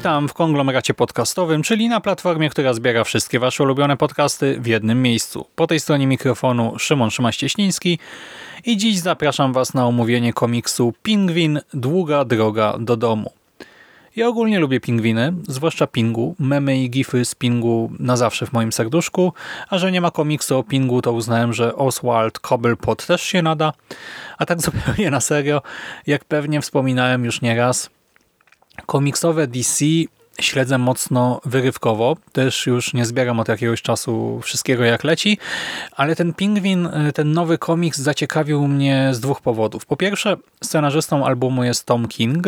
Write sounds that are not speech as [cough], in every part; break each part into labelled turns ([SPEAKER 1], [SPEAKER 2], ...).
[SPEAKER 1] Witam w konglomeracie podcastowym, czyli na platformie, która zbiera wszystkie Wasze ulubione podcasty w jednym miejscu. Po tej stronie mikrofonu Szymon Szymaś-Cieśliński i dziś zapraszam Was na omówienie komiksu Pingwin – Długa droga do domu. Ja ogólnie lubię pingwiny, zwłaszcza pingu. Memy i gify z pingu na zawsze w moim serduszku, a że nie ma komiksu o pingu, to uznałem, że Oswald Cobblepot też się nada. A tak [laughs] zupełnie na serio, jak pewnie wspominałem już nieraz, komiksowe DC śledzę mocno wyrywkowo. Też już nie zbieram od jakiegoś czasu wszystkiego jak leci, ale ten Pingwin, ten nowy komiks zaciekawił mnie z dwóch powodów. Po pierwsze, scenarzystą albumu jest Tom King,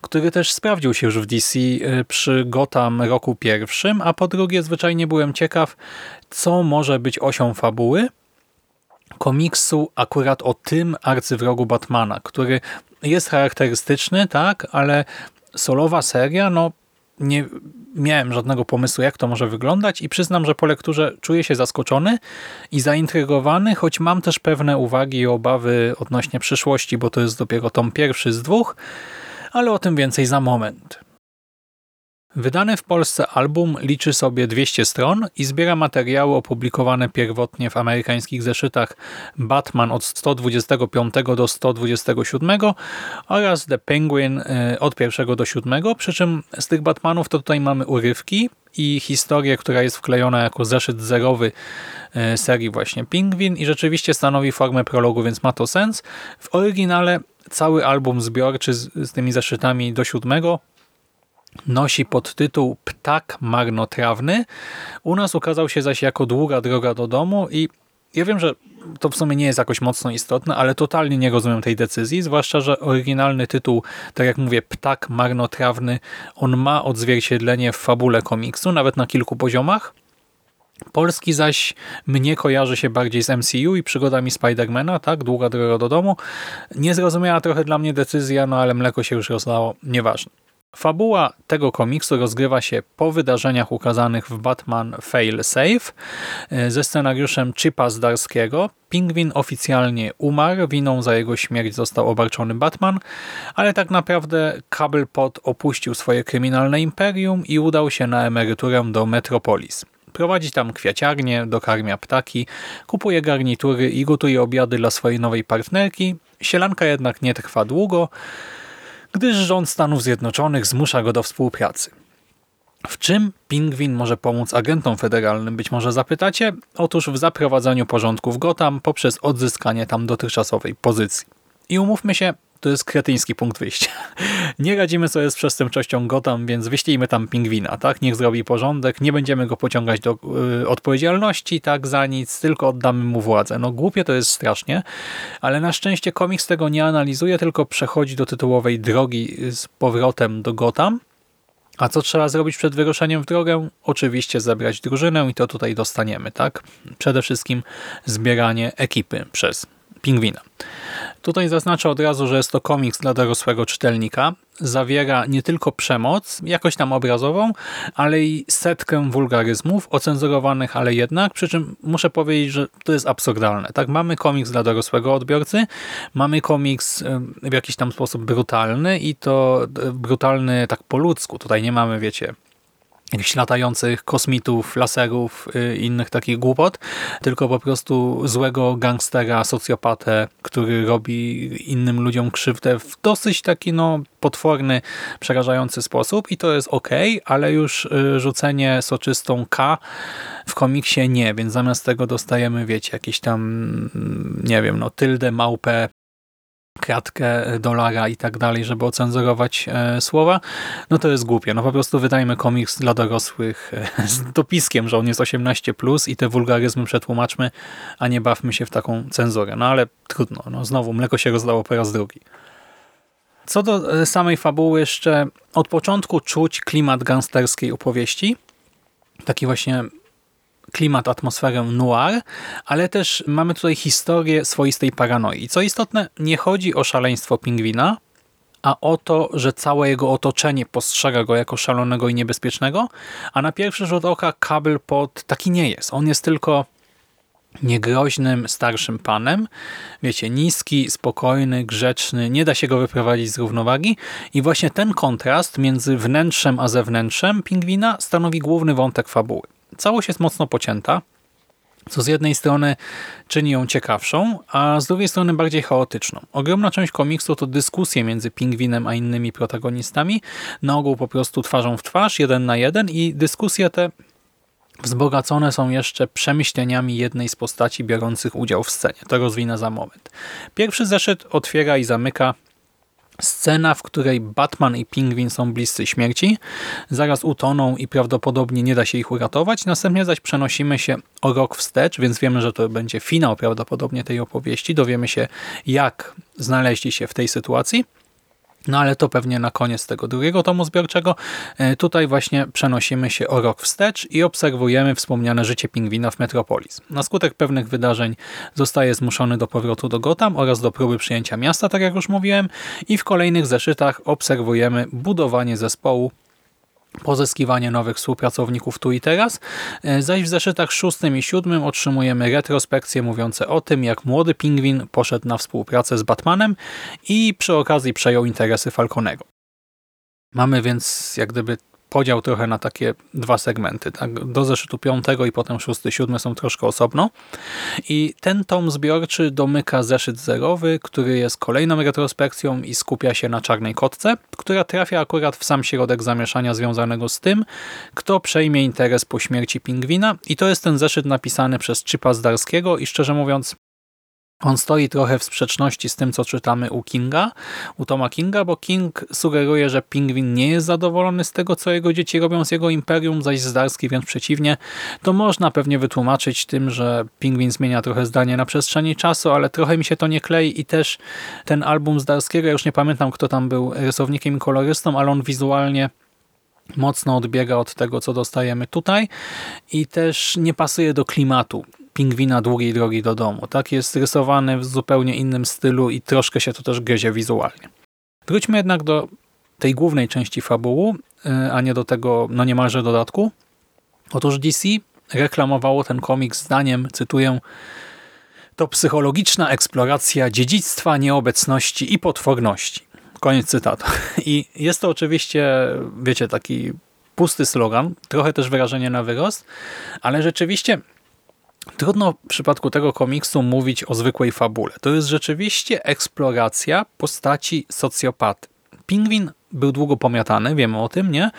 [SPEAKER 1] który też sprawdził się już w DC y, przy Gotham roku pierwszym, a po drugie zwyczajnie byłem ciekaw, co może być osią fabuły komiksu akurat o tym arcywrogu Batmana, który jest charakterystyczny, tak, ale solowa seria, no nie miałem żadnego pomysłu, jak to może wyglądać i przyznam, że po lekturze czuję się zaskoczony i zaintrygowany, choć mam też pewne uwagi i obawy odnośnie przyszłości, bo to jest dopiero tom pierwszy z dwóch, ale o tym więcej za moment. Wydany w Polsce album liczy sobie 200 stron i zbiera materiały opublikowane pierwotnie w amerykańskich zeszytach Batman od 125 do 127 oraz The Penguin y, od 1 do 7, przy czym z tych Batmanów to tutaj mamy urywki i historię, która jest wklejona jako zeszyt zerowy y, serii właśnie Penguin i rzeczywiście stanowi formę prologu, więc ma to sens. W oryginale cały album zbiorczy z, z tymi zeszytami do siódmego nosi podtytuł Ptak marnotrawny. U nas ukazał się zaś jako Długa droga do domu i ja wiem, że to w sumie nie jest jakoś mocno istotne, ale totalnie nie rozumiem tej decyzji, zwłaszcza, że oryginalny tytuł, tak jak mówię, Ptak marnotrawny, on ma odzwierciedlenie w fabule komiksu, nawet na kilku poziomach. Polski zaś mnie kojarzy się bardziej z MCU i przygodami Spidermana, tak? Długa droga do domu. Niezrozumiała trochę dla mnie decyzja, no ale mleko się już rozlało, nieważne. Fabuła tego komiksu rozgrywa się po wydarzeniach ukazanych w Batman Fail Safe e, ze scenariuszem Chipa Zdarskiego. Pingwin oficjalnie umarł, winą za jego śmierć został obarczony Batman, ale tak naprawdę Cobblepot opuścił swoje kryminalne imperium i udał się na emeryturę do Metropolis. Prowadzi tam kwiaciarnię, dokarmia ptaki, kupuje garnitury i gotuje obiady dla swojej nowej partnerki. Sielanka jednak nie trwa długo, gdyż rząd Stanów Zjednoczonych zmusza go do współpracy. W czym pingwin może pomóc agentom federalnym, być może zapytacie? Otóż w zaprowadzaniu porządku w Gotham poprzez odzyskanie tam dotychczasowej pozycji. I umówmy się, to jest kretyński punkt wyjścia. [laughs] Nie radzimy sobie z przestępczością Gotham, więc wyślijmy tam pingwina, tak? Niech zrobi porządek, nie będziemy go pociągać do y, odpowiedzialności, tak, za nic, tylko oddamy mu władzę. No głupie to jest strasznie, ale na szczęście komiks tego nie analizuje, tylko przechodzi do tytułowej drogi z powrotem do Gotham. A co trzeba zrobić przed wyruszeniem w drogę? Oczywiście zebrać drużynę i to tutaj dostaniemy, tak? Przede wszystkim zbieranie ekipy przez pingwina. Tutaj zaznaczę od razu, że jest to komiks dla dorosłego czytelnika. Zawiera nie tylko przemoc, jakoś tam obrazową, ale i setkę wulgaryzmów, ocenzurowanych, ale jednak, przy czym muszę powiedzieć, że to jest absurdalne. Tak, mamy komiks dla dorosłego odbiorcy, mamy komiks w jakiś tam sposób brutalny i to brutalny tak po ludzku. Tutaj nie mamy, wiecie, jakichś latających kosmitów, laserów i y, innych takich głupot, tylko po prostu złego gangstera, socjopatę, który robi innym ludziom krzywdę w dosyć taki no potworny, przerażający sposób i to jest ok, ale już y, rzucenie soczystą K w komiksie nie, więc zamiast tego dostajemy, wiecie, jakieś tam, mm, nie wiem, no tyldę, małpę, kratkę dolara i tak dalej, żeby ocenzurować e, słowa, no to jest głupie. No po prostu wydajmy komiks dla dorosłych e, [laughs] z dopiskiem, że on jest 18+, plus i te wulgaryzmy przetłumaczmy, a nie bawmy się w taką cenzurę. No ale trudno, no znowu mleko się rozlało po raz drugi. Co do e, samej fabuły jeszcze od początku czuć klimat gangsterskiej opowieści. Taki właśnie klimat, atmosferę noir, ale też mamy tutaj historię swoistej paranoi. Co istotne, nie chodzi o szaleństwo pingwina, a o to, że całe jego otoczenie postrzega go jako szalonego i niebezpiecznego, a na pierwszy rzut oka Kabel pod taki nie jest. On jest tylko niegroźnym, starszym panem. Wiecie, niski, spokojny, grzeczny, nie da się go wyprowadzić z równowagi i właśnie ten kontrast między wnętrzem a zewnętrzem pingwina stanowi główny wątek fabuły. Całość jest mocno pocięta, co z jednej strony czyni ją ciekawszą, a z drugiej strony bardziej chaotyczną. Ogromna część komiksu to dyskusje między pingwinem a innymi protagonistami, na ogół po prostu twarzą w twarz, jeden na jeden i dyskusje te wzbogacone są jeszcze przemyśleniami jednej z postaci biorących udział w scenie. To rozwinę za moment. Pierwszy zeszyt otwiera i zamyka Scena, w której Batman i Pingwin są bliscy śmierci, zaraz utoną i prawdopodobnie nie da się ich uratować. Następnie zaś przenosimy się o rok wstecz, więc wiemy, że to będzie finał prawdopodobnie tej opowieści. Dowiemy się, jak znaleźli się w tej sytuacji. No ale to pewnie na koniec tego drugiego tomu zbiorczego. E, tutaj właśnie przenosimy się o rok wstecz i obserwujemy wspomniane życie pingwina w Metropolis. Na skutek pewnych wydarzeń zostaje zmuszony do powrotu do Gotham oraz do próby przyjęcia miasta, tak jak już mówiłem, i w kolejnych zeszytach obserwujemy budowanie zespołu pozyskiwanie nowych współpracowników tu i teraz, e, zaś w zeszytach szóstym i siódmym otrzymujemy retrospekcje mówiące o tym, jak młody pingwin poszedł na współpracę z Batmanem i przy okazji przejął interesy Falconego. Mamy więc jak gdyby podział trochę na takie dwa segmenty. Tak? Do zeszytu piątego i potem szósty, siódmy są troszkę osobno. I ten tom zbiorczy domyka zeszyt zerowy, który jest kolejną retrospekcją i skupia się na czarnej kotce, która trafia akurat w sam środek zamieszania związanego z tym, kto przejmie interes po śmierci pingwina. I to jest ten zeszyt napisany przez Chipa Zdarskiego i szczerze mówiąc on stoi trochę w sprzeczności z tym, co czytamy u Kinga, u Toma Kinga, bo King sugeruje, że pingwin nie jest zadowolony z tego, co jego dzieci robią z jego imperium, zaś Zdarski wręcz przeciwnie. To można pewnie wytłumaczyć tym, że pingwin zmienia trochę zdanie na przestrzeni czasu, ale trochę mi się to nie klei i też ten album Zdarskiego, ja już nie pamiętam, kto tam był rysownikiem i kolorystą, ale on wizualnie mocno odbiega od tego, co dostajemy tutaj i też nie pasuje do klimatu pingwina długiej drogi do domu. Tak jest rysowany w zupełnie innym stylu i troszkę się to też gryzie wizualnie. Wróćmy jednak do tej głównej części fabuły, y, a nie do tego no niemalże dodatku. Otóż DC reklamowało ten komiks zdaniem, cytuję, to psychologiczna eksploracja dziedzictwa, nieobecności i potworności. Koniec cytatu. [laughs] I jest to oczywiście, wiecie, taki pusty slogan, trochę też wyrażenie na wyrost, ale rzeczywiście Trudno w przypadku tego komiksu mówić o zwykłej fabule. To jest rzeczywiście eksploracja postaci socjopaty. Pingwin był długo pomiatany, wiemy o tym, nie?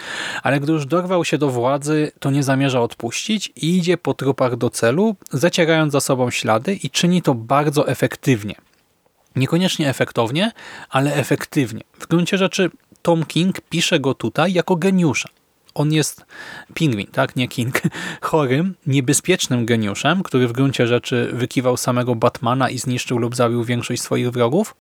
[SPEAKER 1] Ale gdy już dorwał się do władzy, to nie zamierza odpuścić i idzie po trupach do celu, zacierając za sobą ślady i czyni to bardzo efektywnie. Niekoniecznie efektownie, ale efektywnie. W gruncie rzeczy Tom King pisze go tutaj jako geniusza. On jest pingwin, tak, nie King, [laughs] chorym, niebezpiecznym geniuszem, który w gruncie rzeczy wykiwał samego Batmana i zniszczył lub zabił większość swoich wrogów.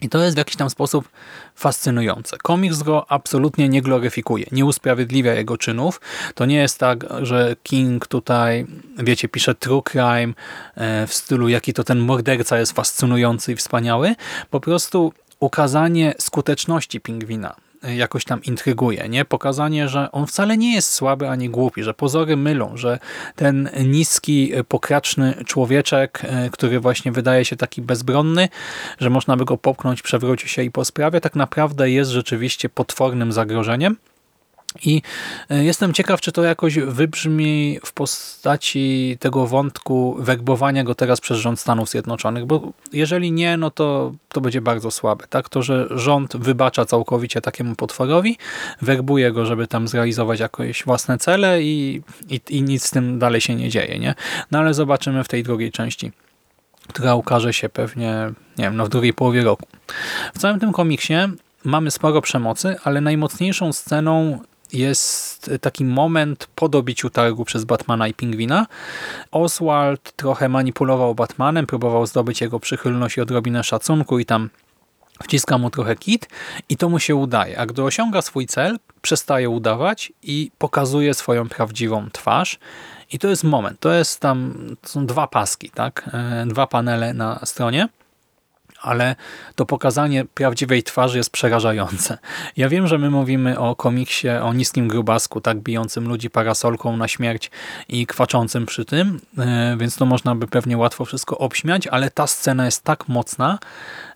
[SPEAKER 1] I to jest w jakiś tam sposób fascynujące. Komiks go absolutnie nie gloryfikuje, nie usprawiedliwia jego czynów. To nie jest tak, że King tutaj, wiecie, pisze true crime e, w stylu, jaki to ten morderca jest fascynujący i wspaniały. Po prostu ukazanie skuteczności pingwina, jakoś tam intryguje. Nie? Pokazanie, że on wcale nie jest słaby ani głupi, że pozory mylą, że ten niski, pokraczny człowieczek, e, który właśnie wydaje się taki bezbronny, że można by go popchnąć, przewrócić się i po sprawie, tak naprawdę jest rzeczywiście potwornym zagrożeniem. I e, jestem ciekaw, czy to jakoś wybrzmi w postaci tego wątku werbowania go teraz przez rząd Stanów Zjednoczonych, bo jeżeli nie, no to, to będzie bardzo słabe. Tak? To, że rząd wybacza całkowicie takiemu potworowi, werbuje go, żeby tam zrealizować jakieś własne cele i, i, i nic z tym dalej się nie dzieje. Nie? No ale zobaczymy w tej drugiej części która ukaże się pewnie, nie wiem, no w drugiej połowie roku. W całym tym komiksie mamy sporo przemocy, ale najmocniejszą sceną jest taki moment po dobiciu targu przez Batmana i Pingwina. Oswald trochę manipulował Batmanem, próbował zdobyć jego przychylność i odrobinę szacunku i tam wciska mu trochę kit i to mu się udaje. A gdy osiąga swój cel, przestaje udawać i pokazuje swoją prawdziwą twarz. I to jest moment, to jest tam, są dwa paski, tak? E, dwa panele na stronie ale to pokazanie prawdziwej twarzy jest przerażające. Ja wiem, że my mówimy o komiksie, o niskim grubasku, tak bijącym ludzi parasolką na śmierć i kwaczącym przy tym, e, więc to można by pewnie łatwo wszystko obśmiać, ale ta scena jest tak mocna,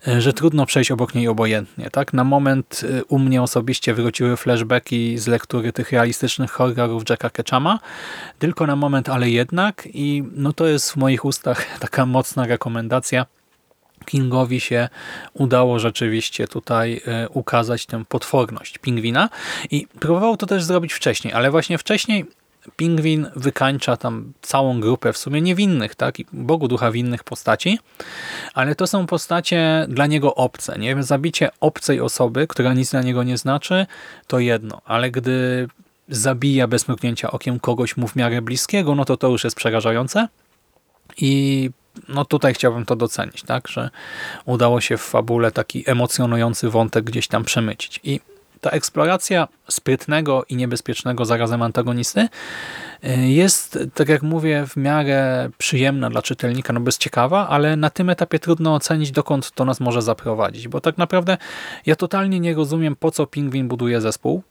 [SPEAKER 1] e, że trudno przejść obok niej obojętnie. Tak? Na moment e, u mnie osobiście wróciły flashbacki z lektury tych realistycznych horrorów Jacka Ketchama, tylko na moment, ale jednak i no to jest w moich ustach [laughs] taka mocna rekomendacja Kingowi się udało rzeczywiście tutaj e, ukazać tę potworność pingwina. I próbował to też zrobić wcześniej, ale właśnie wcześniej pingwin wykańcza tam całą grupę w sumie niewinnych, tak, Bogu ducha winnych postaci, ale to są postacie dla niego obce, nie? Zabicie obcej osoby, która nic dla niego nie znaczy, to jedno, ale gdy zabija bez mrugnięcia okiem kogoś mu w miarę bliskiego, no to to już jest przerażające. I no tutaj chciałbym to docenić, tak, że udało się w fabule taki emocjonujący wątek gdzieś tam przemycić. I ta eksploracja sprytnego i niebezpiecznego zarazem antagonisty y, jest, tak jak mówię, w miarę przyjemna dla czytelnika, no bez ciekawa, ale na tym etapie trudno ocenić, dokąd to nas może zaprowadzić, bo tak naprawdę ja totalnie nie rozumiem, po co Pingwin buduje zespół,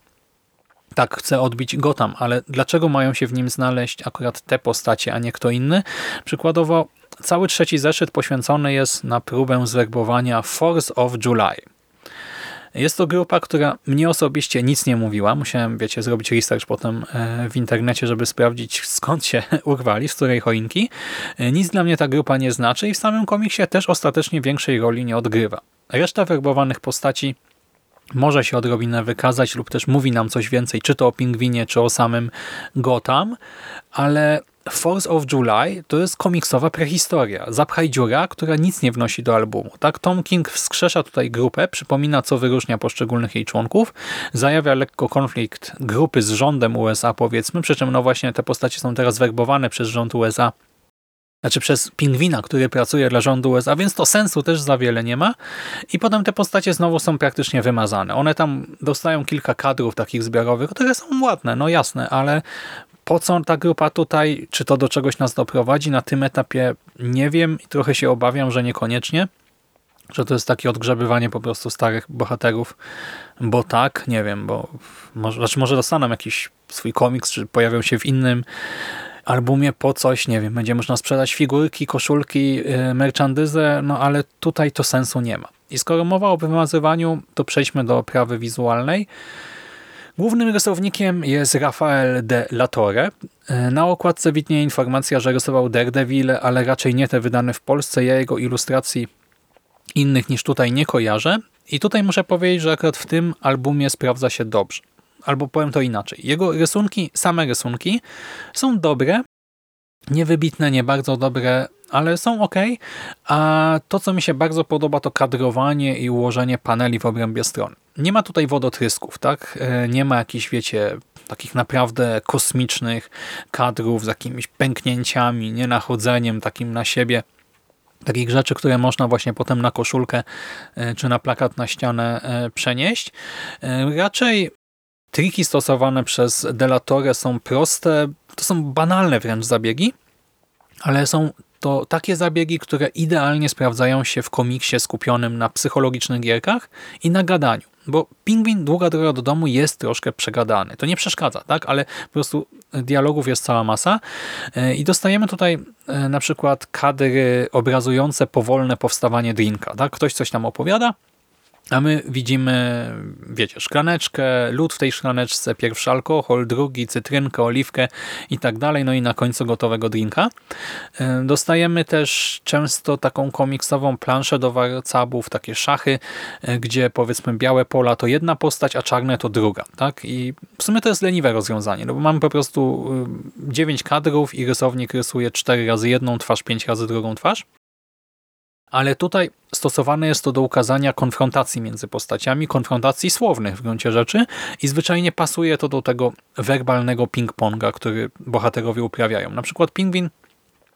[SPEAKER 1] tak, chce odbić Gotham, ale dlaczego mają się w nim znaleźć akurat te postacie, a nie kto inny? Przykładowo Cały trzeci zeszyt poświęcony jest na próbę zwerbowania Force of July. Jest to grupa, która mnie osobiście nic nie mówiła. Musiałem, wiecie, zrobić research potem e, w internecie, żeby sprawdzić skąd się [laughs] urwali, z której choinki. E, nic dla mnie ta grupa nie znaczy i w samym komiksie też ostatecznie większej roli nie odgrywa. Reszta werbowanych postaci może się odrobinę wykazać lub też mówi nam coś więcej, czy to o Pingwinie, czy o samym Gotham, ale Force of July to jest komiksowa prehistoria. Zapchaj dziura, która nic nie wnosi do albumu. Tak, Tom King wskrzesza tutaj grupę, przypomina co wyróżnia poszczególnych jej członków, zajawia lekko konflikt grupy z rządem USA powiedzmy, przy czym no właśnie te postacie są teraz werbowane przez rząd USA znaczy przez pingwina, który pracuje dla rządu USA, więc to sensu też za wiele nie ma. I potem te postacie znowu są praktycznie wymazane. One tam dostają kilka kadrów takich zbiorowych, które są ładne, no jasne, ale po co ta grupa tutaj, czy to do czegoś nas doprowadzi na tym etapie, nie wiem i trochę się obawiam, że niekoniecznie, że to jest takie odgrzebywanie po prostu starych bohaterów, bo tak, nie wiem, bo może, znaczy może dostaną jakiś swój komiks, czy pojawią się w innym albumie po coś, nie wiem, będzie można sprzedać figurki, koszulki, yy, merchandyzę, no ale tutaj to sensu nie ma. I skoro mowa o wymazywaniu, to przejdźmy do oprawy wizualnej. Głównym rysownikiem jest Rafael de la Torre. E, na okładce widnieje informacja, że rysował Daredevil, ale raczej nie te wydane w Polsce. Ja jego ilustracji innych niż tutaj nie kojarzę. I tutaj muszę powiedzieć, że akurat w tym albumie sprawdza się dobrze. Albo powiem to inaczej. Jego rysunki, same rysunki są dobre, niewybitne, nie bardzo dobre, ale są ok. A to, co mi się bardzo podoba, to kadrowanie i ułożenie paneli w obrębie stron. Nie ma tutaj wodotrysków, tak? E, nie ma jakichś, wiecie, takich naprawdę kosmicznych kadrów z jakimiś pęknięciami, nie nachodzeniem takim na siebie. Takich rzeczy, które można właśnie potem na koszulkę e, czy na plakat na ścianę e, przenieść. Raczej triki stosowane przez Delatore są proste, to są banalne wręcz zabiegi, ale są to takie zabiegi, które idealnie sprawdzają się w komiksie skupionym na psychologicznych gierkach i na gadaniu. Bo Pingwin Długa Droga do Domu jest troszkę przegadany. To nie przeszkadza, tak? ale po prostu dialogów jest cała masa e, i dostajemy tutaj e, na przykład kadry obrazujące powolne powstawanie drinka. Tak? Ktoś coś tam opowiada, a my widzimy, wiecie, szklaneczkę, lód w tej szklaneczce, pierwszy alkohol, drugi, cytrynkę, oliwkę i tak dalej, no i na końcu gotowego drinka. E, dostajemy też często taką komiksową planszę do warcabów, takie szachy, e, gdzie powiedzmy białe pola to jedna postać, a czarne to druga. tak? I w sumie to jest leniwe rozwiązanie, no bo mamy po prostu y, dziewięć kadrów i rysownik rysuje cztery razy jedną twarz, pięć razy drugą twarz. Ale tutaj stosowane jest to do ukazania konfrontacji między postaciami, konfrontacji słownych w gruncie rzeczy i zwyczajnie pasuje to do tego werbalnego ping-ponga, który bohaterowie uprawiają. Na przykład Pingwin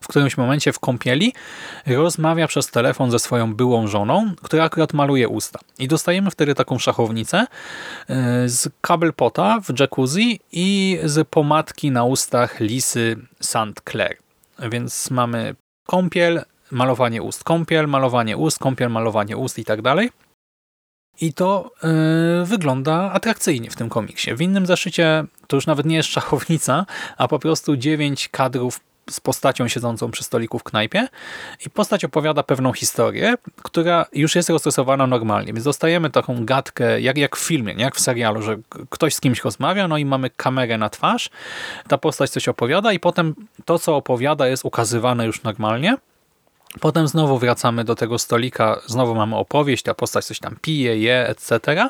[SPEAKER 1] w którymś momencie w kąpieli rozmawia przez telefon ze swoją byłą żoną, która akurat maluje usta. I dostajemy wtedy taką szachownicę e, z kabelpota w jacuzzi i z pomadki na ustach Lisy St. Clair. Więc mamy kąpiel, malowanie ust, kąpiel, malowanie ust, kąpiel, malowanie ust i tak dalej. I to yy, wygląda atrakcyjnie w tym komiksie. W innym zaszycie to już nawet nie jest szachownica, a po prostu dziewięć kadrów z postacią siedzącą przy stoliku w knajpie. I postać opowiada pewną historię, która już jest rozrysowana normalnie, więc dostajemy taką gadkę, jak, jak w filmie, jak w serialu, że ktoś z kimś rozmawia, no i mamy kamerę na twarz, ta postać coś opowiada i potem to, co opowiada jest ukazywane już normalnie Potem znowu wracamy do tego stolika, znowu mamy opowieść, ta postać coś tam pije, je, etc.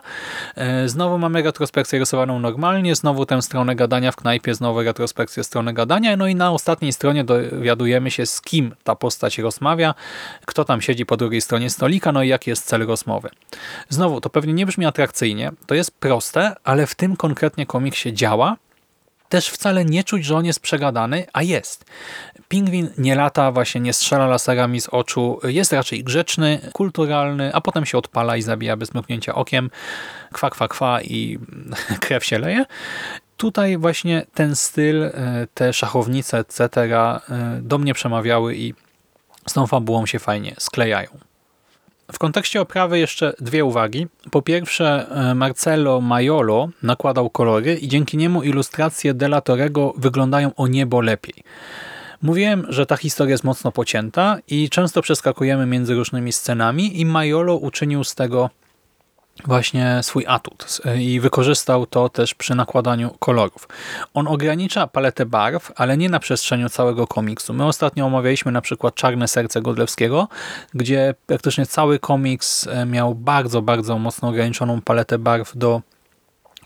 [SPEAKER 1] E, znowu mamy retrospekcję rysowaną normalnie, znowu tę stronę gadania w knajpie, znowu retrospekcję strony gadania, no i na ostatniej stronie dowiadujemy się z kim ta postać rozmawia, kto tam siedzi po drugiej stronie stolika, no i jaki jest cel rozmowy. Znowu, to pewnie nie brzmi atrakcyjnie, to jest proste, ale w tym konkretnie komiksie działa, też wcale nie czuć, że on jest przegadany, a jest. Pingwin nie lata, właśnie nie strzela laserami z oczu, jest raczej grzeczny, kulturalny, a potem się odpala i zabija bez mrugnięcia okiem, kwa, kwa, kwa i [laughs] krew się leje. Tutaj właśnie ten styl, e, te szachownice, etc. E, do mnie przemawiały i z tą fabułą się fajnie sklejają. W kontekście oprawy jeszcze dwie uwagi. Po pierwsze, e, Marcello Maiolo nakładał kolory i dzięki niemu ilustracje Delatorego wyglądają o niebo lepiej. Mówiłem, że ta historia jest mocno pocięta i często przeskakujemy między różnymi scenami i Maiolo uczynił z tego właśnie swój atut i wykorzystał to też przy nakładaniu kolorów. On ogranicza paletę barw, ale nie na przestrzeniu całego komiksu. My ostatnio omawialiśmy na przykład Czarne Serce Godlewskiego, gdzie praktycznie cały komiks e, miał bardzo, bardzo mocno ograniczoną paletę barw do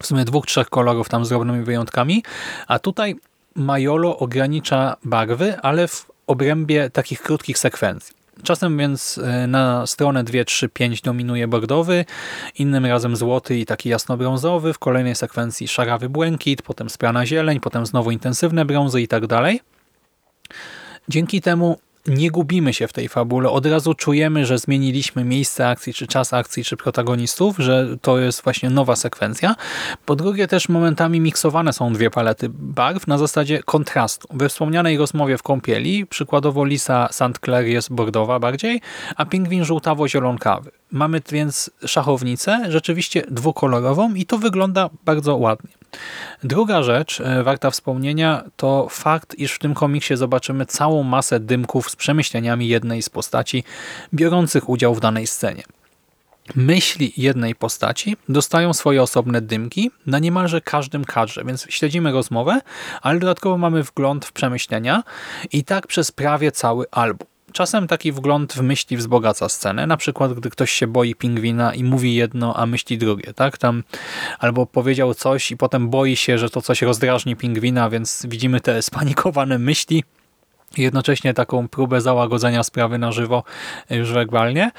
[SPEAKER 1] w sumie dwóch, trzech kolorów tam z drobnymi wyjątkami, a tutaj Majolo ogranicza barwy, ale w obrębie takich krótkich sekwencji. Czasem więc e, na stronę 2, 3, 5 dominuje bordowy, innym razem złoty i taki jasnobrązowy, w kolejnej sekwencji szarawy błękit, potem sprana zieleń, potem znowu intensywne brązy i tak dalej. Dzięki temu nie gubimy się w tej fabule. Od razu czujemy, że zmieniliśmy miejsce akcji, czy czas akcji, czy protagonistów, że to jest właśnie nowa sekwencja. Po drugie też momentami miksowane są dwie palety barw na zasadzie kontrastu. We wspomnianej rozmowie w kąpieli przykładowo Lisa St. Clair jest bordowa bardziej, a pingwin żółtawo-zielonkawy. Mamy więc szachownicę rzeczywiście dwukolorową i to wygląda bardzo ładnie. Druga rzecz e, warta wspomnienia to fakt, iż w tym komiksie zobaczymy całą masę dymków z przemyśleniami jednej z postaci biorących udział w danej scenie. Myśli jednej postaci dostają swoje osobne dymki na niemalże każdym kadrze, więc śledzimy rozmowę, ale dodatkowo mamy wgląd w przemyślenia i tak przez prawie cały album. Czasem taki wgląd w myśli wzbogaca scenę, na przykład gdy ktoś się boi pingwina i mówi jedno, a myśli drugie, tak? Tam albo powiedział coś i potem boi się, że to coś rozdrażni pingwina, więc widzimy te spanikowane myśli jednocześnie taką próbę załagodzenia sprawy na żywo już werbalnie.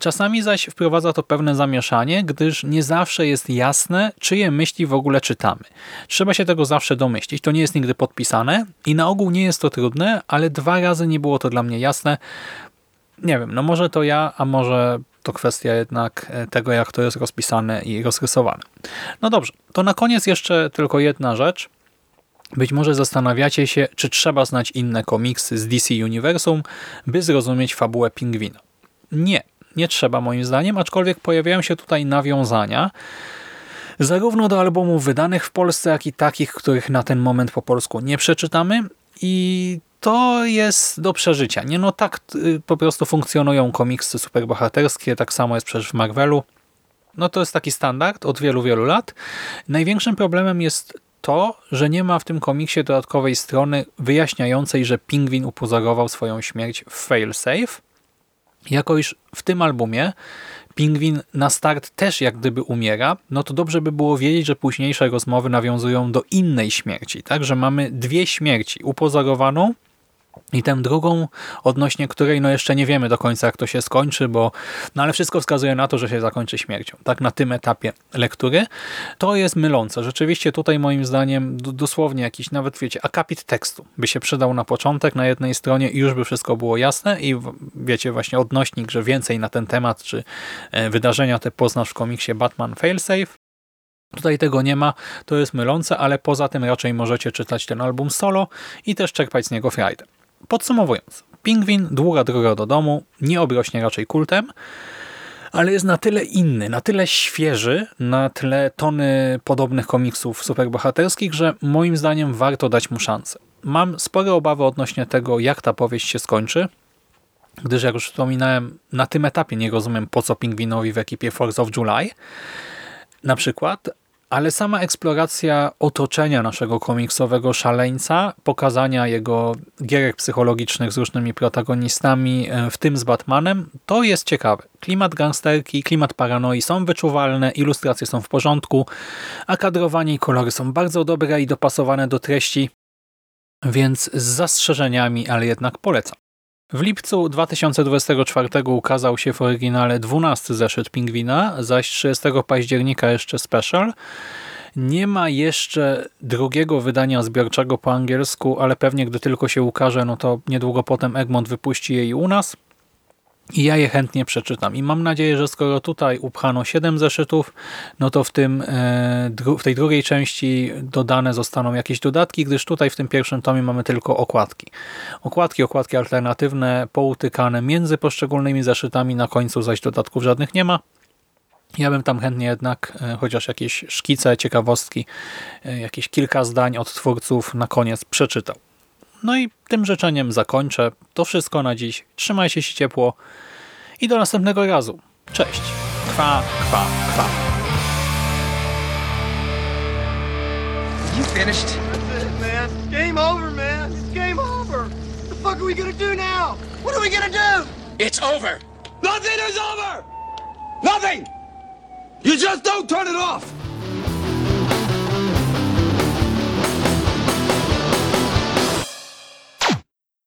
[SPEAKER 1] Czasami zaś wprowadza to pewne zamieszanie, gdyż nie zawsze jest jasne, czyje myśli w ogóle czytamy. Trzeba się tego zawsze domyślić, to nie jest nigdy podpisane i na ogół nie jest to trudne, ale dwa razy nie było to dla mnie jasne. Nie wiem, no może to ja, a może to kwestia jednak tego, jak to jest rozpisane i rozrysowane. No dobrze, to na koniec jeszcze tylko jedna rzecz – być może zastanawiacie się, czy trzeba znać inne komiksy z DC Universum, by zrozumieć fabułę Pingwina. Nie, nie trzeba moim zdaniem, aczkolwiek pojawiają się tutaj nawiązania zarówno do albumów wydanych w Polsce, jak i takich, których na ten moment po polsku nie przeczytamy i to jest do przeżycia. Nie no tak y, po prostu funkcjonują komiksy superbohaterskie, tak samo jest przecież w Marvelu. No to jest taki standard od wielu, wielu lat. Największym problemem jest to, że nie ma w tym komiksie dodatkowej strony wyjaśniającej, że Pingwin upozorował swoją śmierć w failsafe, jako iż w tym albumie Pingwin na start też jak gdyby umiera, no to dobrze by było wiedzieć, że późniejsze rozmowy nawiązują do innej śmierci, tak, że mamy dwie śmierci, upozorowaną I tę drugą, odnośnie której no jeszcze nie wiemy do końca, jak to się skończy, bo no ale wszystko wskazuje na to, że się zakończy śmiercią. Tak na tym etapie lektury. To jest mylące. Rzeczywiście tutaj moim zdaniem dosłownie jakiś nawet, wiecie, akapit tekstu by się przydał na początek na jednej stronie i już by wszystko było jasne i wiecie, właśnie odnośnik, że więcej na ten temat, czy e, wydarzenia te poznasz w komiksie Batman Failsafe. Tutaj tego nie ma, to jest mylące, ale poza tym raczej możecie czytać ten album solo i też czerpać z niego frajdę. Podsumowując, Pingwin, długa droga do domu, nie obrośnie raczej kultem, ale jest na tyle inny, na tyle świeży, na tle tony podobnych komiksów superbohaterskich, że moim zdaniem warto dać mu szansę. Mam spore obawy odnośnie tego, jak ta powieść się skończy, gdyż jak już wspominałem, na tym etapie nie rozumiem, po co Pingwinowi w ekipie Force of July na przykład, ale sama eksploracja otoczenia naszego komiksowego szaleńca, pokazania jego gierek psychologicznych z różnymi protagonistami, e, w tym z Batmanem, to jest ciekawe. Klimat gangsterki, klimat paranoi są wyczuwalne, ilustracje są w porządku, a kadrowanie i kolory są bardzo dobre i dopasowane do treści, więc z zastrzeżeniami, ale jednak polecam. W lipcu 2024 ukazał się w oryginale 12 zeszyt Pingwina, zaś 30 października jeszcze special. Nie ma jeszcze drugiego wydania zbiorczego po angielsku, ale pewnie gdy tylko się ukaże, no to niedługo potem Egmont wypuści je i u nas. I ja je chętnie przeczytam. I mam nadzieję, że skoro tutaj upchano 7 zeszytów, no to w, tym, e, w tej drugiej części dodane zostaną jakieś dodatki, gdyż tutaj w tym pierwszym tomie mamy tylko okładki. Okładki, okładki alternatywne, poutykane między poszczególnymi zeszytami, na końcu zaś dodatków żadnych nie ma. Ja bym tam chętnie jednak e, chociaż jakieś szkice, ciekawostki, e, jakieś kilka zdań od twórców na koniec przeczytał. No i tym życzeniem zakończę. To wszystko na dziś. Trzymajcie się ciepło i do następnego razu. Cześć. Kwa, kwa, kwa.
[SPEAKER 2] You finished?
[SPEAKER 3] That's it, man. Game over, man. It's game over. What the fuck are we gonna do now? What are we gonna do?
[SPEAKER 2] It's over!
[SPEAKER 3] Nothing is over! Nothing! You just don't turn it off!